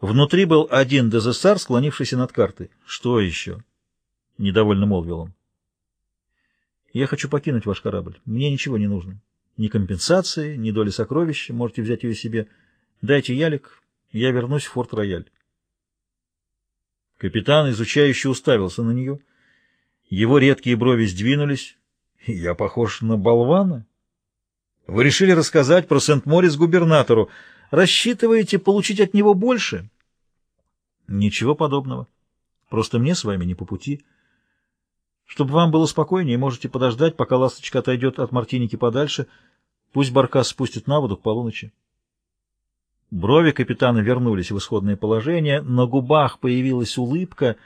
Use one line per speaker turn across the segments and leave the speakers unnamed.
Внутри был один дезессар, склонившийся над картой. «Что еще?» — недовольно молвил он. «Я хочу покинуть ваш корабль. Мне ничего не нужно. Ни компенсации, ни доли сокровища. Можете взять ее себе. Дайте ялик, я вернусь в Форт-Рояль». Капитан, изучающий, уставился на нее. Его редкие брови сдвинулись. «Я похож на болвана?» «Вы решили рассказать про Сент-Морис губернатору. Рассчитываете получить от него больше?» «Ничего подобного. Просто мне с вами не по пути. Чтобы вам было спокойнее, можете подождать, пока ласточка отойдет от Мартиники подальше. Пусть баркас спустит на воду к полуночи». Брови капитана вернулись в исходное положение, на губах появилась улыбка.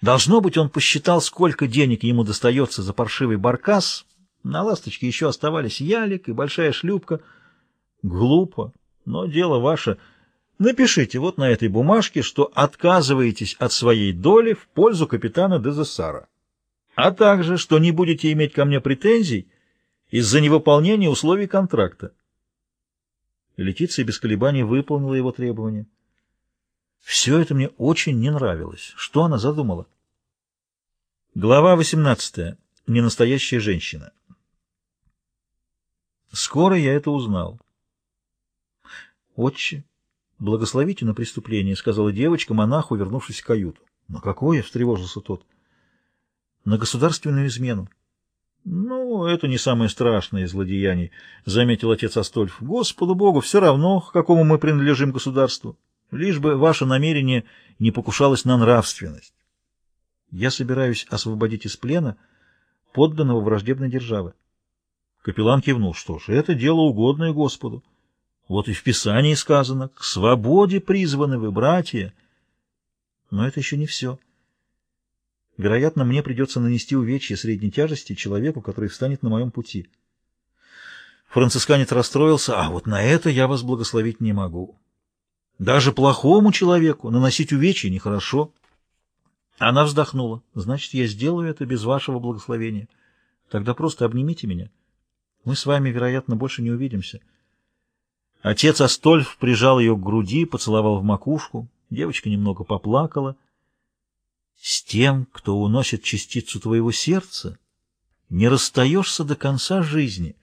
Должно быть, он посчитал, сколько денег ему достается за паршивый баркас. На ласточке еще оставались ялик и большая шлюпка. Глупо, но дело ваше. Напишите вот на этой бумажке, что отказываетесь от своей доли в пользу капитана Дезессара, а также, что не будете иметь ко мне претензий из-за невыполнения условий контракта. Летиция без колебаний выполнила его требования. Все это мне очень не нравилось. Что она задумала? Глава 18. Ненастоящая женщина. Скоро я это узнал. «Отче, благословите на преступление», — сказала девочка монаху, вернувшись в каюту. «На какое?» — встревожился тот. «На государственную измену». «Ну, это не самое страшное из злодеяний», — заметил отец Астольф. «Господу Богу, все равно, к какому мы принадлежим государству, лишь бы ваше намерение не покушалось на нравственность. Я собираюсь освободить из плена подданного враждебной державы». Капеллан кивнул. «Что ж, это дело угодное Господу. Вот и в Писании сказано, к свободе призваны вы, братья». Но это еще не все. Вероятно, мне придется нанести увечье средней тяжести человеку, который встанет на моем пути. Францисканец расстроился, а вот на это я вас благословить не могу. Даже плохому человеку наносить увечье нехорошо. Она вздохнула. Значит, я сделаю это без вашего благословения. Тогда просто обнимите меня. Мы с вами, вероятно, больше не увидимся. Отец Астольф прижал ее к груди, поцеловал в макушку. Девочка немного поплакала. С тем, кто уносит частицу твоего сердца, не расстаешься до конца жизни,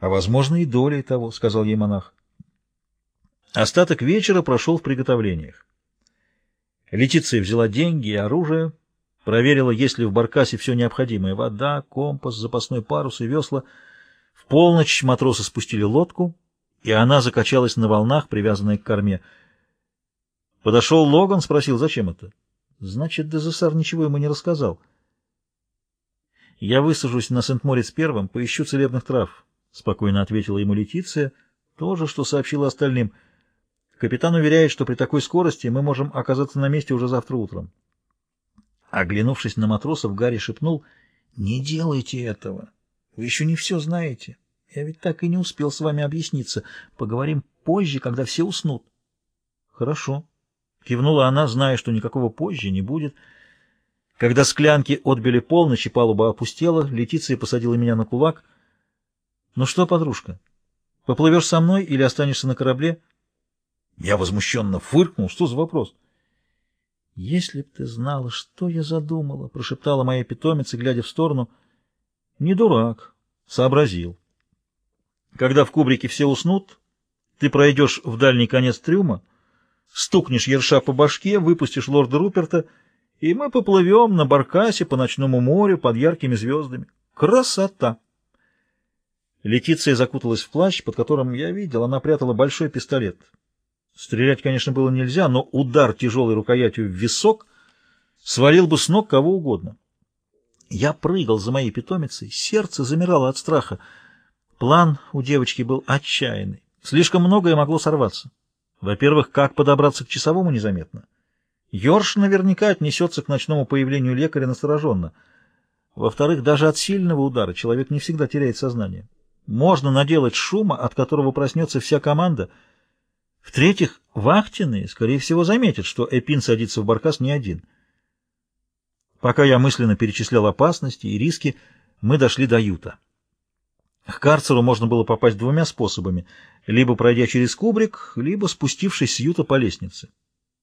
а, возможно, и долей того, — сказал ей монах. Остаток вечера прошел в приготовлениях. Летиция взяла деньги и оружие, проверила, есть ли в баркасе все необходимое — вода, компас, запасной парус и весла. В полночь матросы спустили лодку, и она закачалась на волнах, привязанная к корме. Подошел Логан, спросил, зачем это? — Значит, Дезессар ничего ему не рассказал. «Я высажусь на Сент-Морец первым, поищу целебных трав», — спокойно ответила ему Летиция, то же, что сообщила остальным. «Капитан уверяет, что при такой скорости мы можем оказаться на месте уже завтра утром». Оглянувшись на матросов, Гарри шепнул, «Не делайте этого. Вы еще не все знаете. Я ведь так и не успел с вами объясниться. Поговорим позже, когда все уснут». «Хорошо», Кивнула она, зная, что никакого позже не будет. Когда склянки отбили полночь и палуба опустела, Летиция посадила меня на кулак. «Ну что, подружка, поплывешь со мной или останешься на корабле?» Я возмущенно фыркнул. «Что за вопрос?» «Если б ты знала, что я задумала», — прошептала моя питомица, глядя в сторону. «Не дурак», — сообразил. «Когда в кубрике все уснут, ты пройдешь в дальний конец трюма, — стукнешь ерша по башке, выпустишь лорда Руперта, и мы поплывем на баркасе по ночному морю под яркими звездами. Красота! Летиция закуталась в плащ, под которым, я видел, она прятала большой пистолет. Стрелять, конечно, было нельзя, но удар тяжелой рукоятью в висок свалил бы с ног кого угодно. Я прыгал за моей питомицей, сердце замирало от страха. План у девочки был отчаянный. Слишком многое могло сорваться. Во-первых, как подобраться к часовому незаметно? Йорш наверняка отнесется к ночному появлению лекаря настороженно. Во-вторых, даже от сильного удара человек не всегда теряет сознание. Можно наделать шума, от которого проснется вся команда. В-третьих, вахтенные, скорее всего, заметят, что Эпин садится в баркас не один. Пока я мысленно перечислял опасности и риски, мы дошли до Юта. К карцеру можно было попасть двумя способами, либо пройдя через кубрик, либо спустившись с юта по лестнице.